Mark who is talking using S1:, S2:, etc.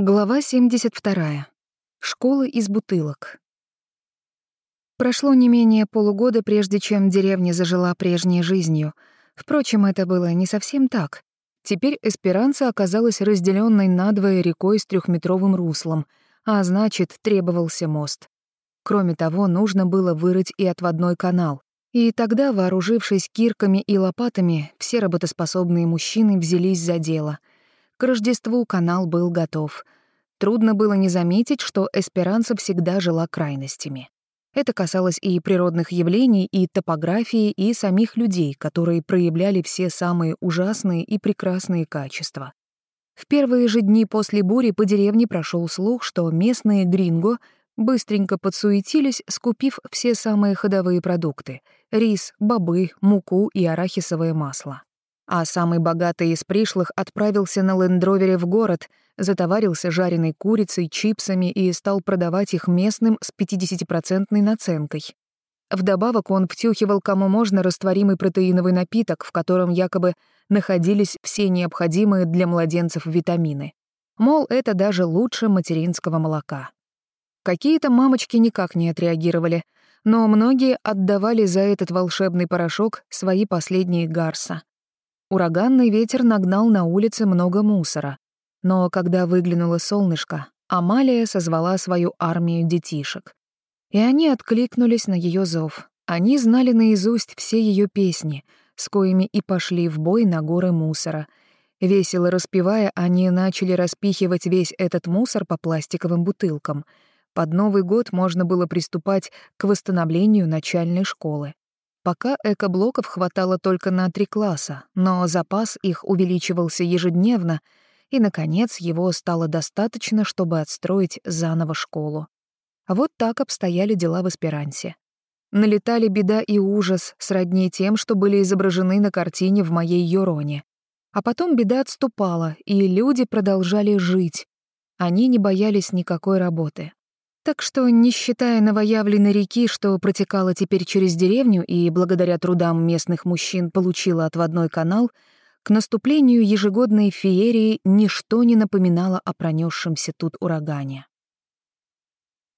S1: Глава 72. Школа из бутылок. Прошло не менее полугода, прежде чем деревня зажила прежней жизнью. Впрочем, это было не совсем так. Теперь Эсперанца оказалась разделенной надвое рекой с трехметровым руслом, а значит, требовался мост. Кроме того, нужно было вырыть и отводной канал. И тогда, вооружившись кирками и лопатами, все работоспособные мужчины взялись за дело — к Рождеству канал был готов. Трудно было не заметить, что Эсперанца всегда жила крайностями. Это касалось и природных явлений, и топографии, и самих людей, которые проявляли все самые ужасные и прекрасные качества. В первые же дни после бури по деревне прошел слух, что местные гринго быстренько подсуетились, скупив все самые ходовые продукты — рис, бобы, муку и арахисовое масло а самый богатый из пришлых отправился на лендровере в город, затоварился жареной курицей, чипсами и стал продавать их местным с 50-процентной наценкой. Вдобавок он втюхивал кому можно растворимый протеиновый напиток, в котором якобы находились все необходимые для младенцев витамины. Мол, это даже лучше материнского молока. Какие-то мамочки никак не отреагировали, но многие отдавали за этот волшебный порошок свои последние гарса. Ураганный ветер нагнал на улице много мусора. Но когда выглянуло солнышко, Амалия созвала свою армию детишек. И они откликнулись на ее зов. Они знали наизусть все ее песни, с коими и пошли в бой на горы мусора. Весело распевая, они начали распихивать весь этот мусор по пластиковым бутылкам. Под Новый год можно было приступать к восстановлению начальной школы. Пока экоблоков хватало только на три класса, но запас их увеличивался ежедневно, и, наконец, его стало достаточно, чтобы отстроить заново школу. Вот так обстояли дела в Эсперансе. Налетали беда и ужас, сродни тем, что были изображены на картине в моей Юроне. А потом беда отступала, и люди продолжали жить. Они не боялись никакой работы. Так что, не считая новоявленной реки, что протекала теперь через деревню и благодаря трудам местных мужчин получила отводной канал, к наступлению ежегодной феерии ничто не напоминало о пронесшемся тут урагане.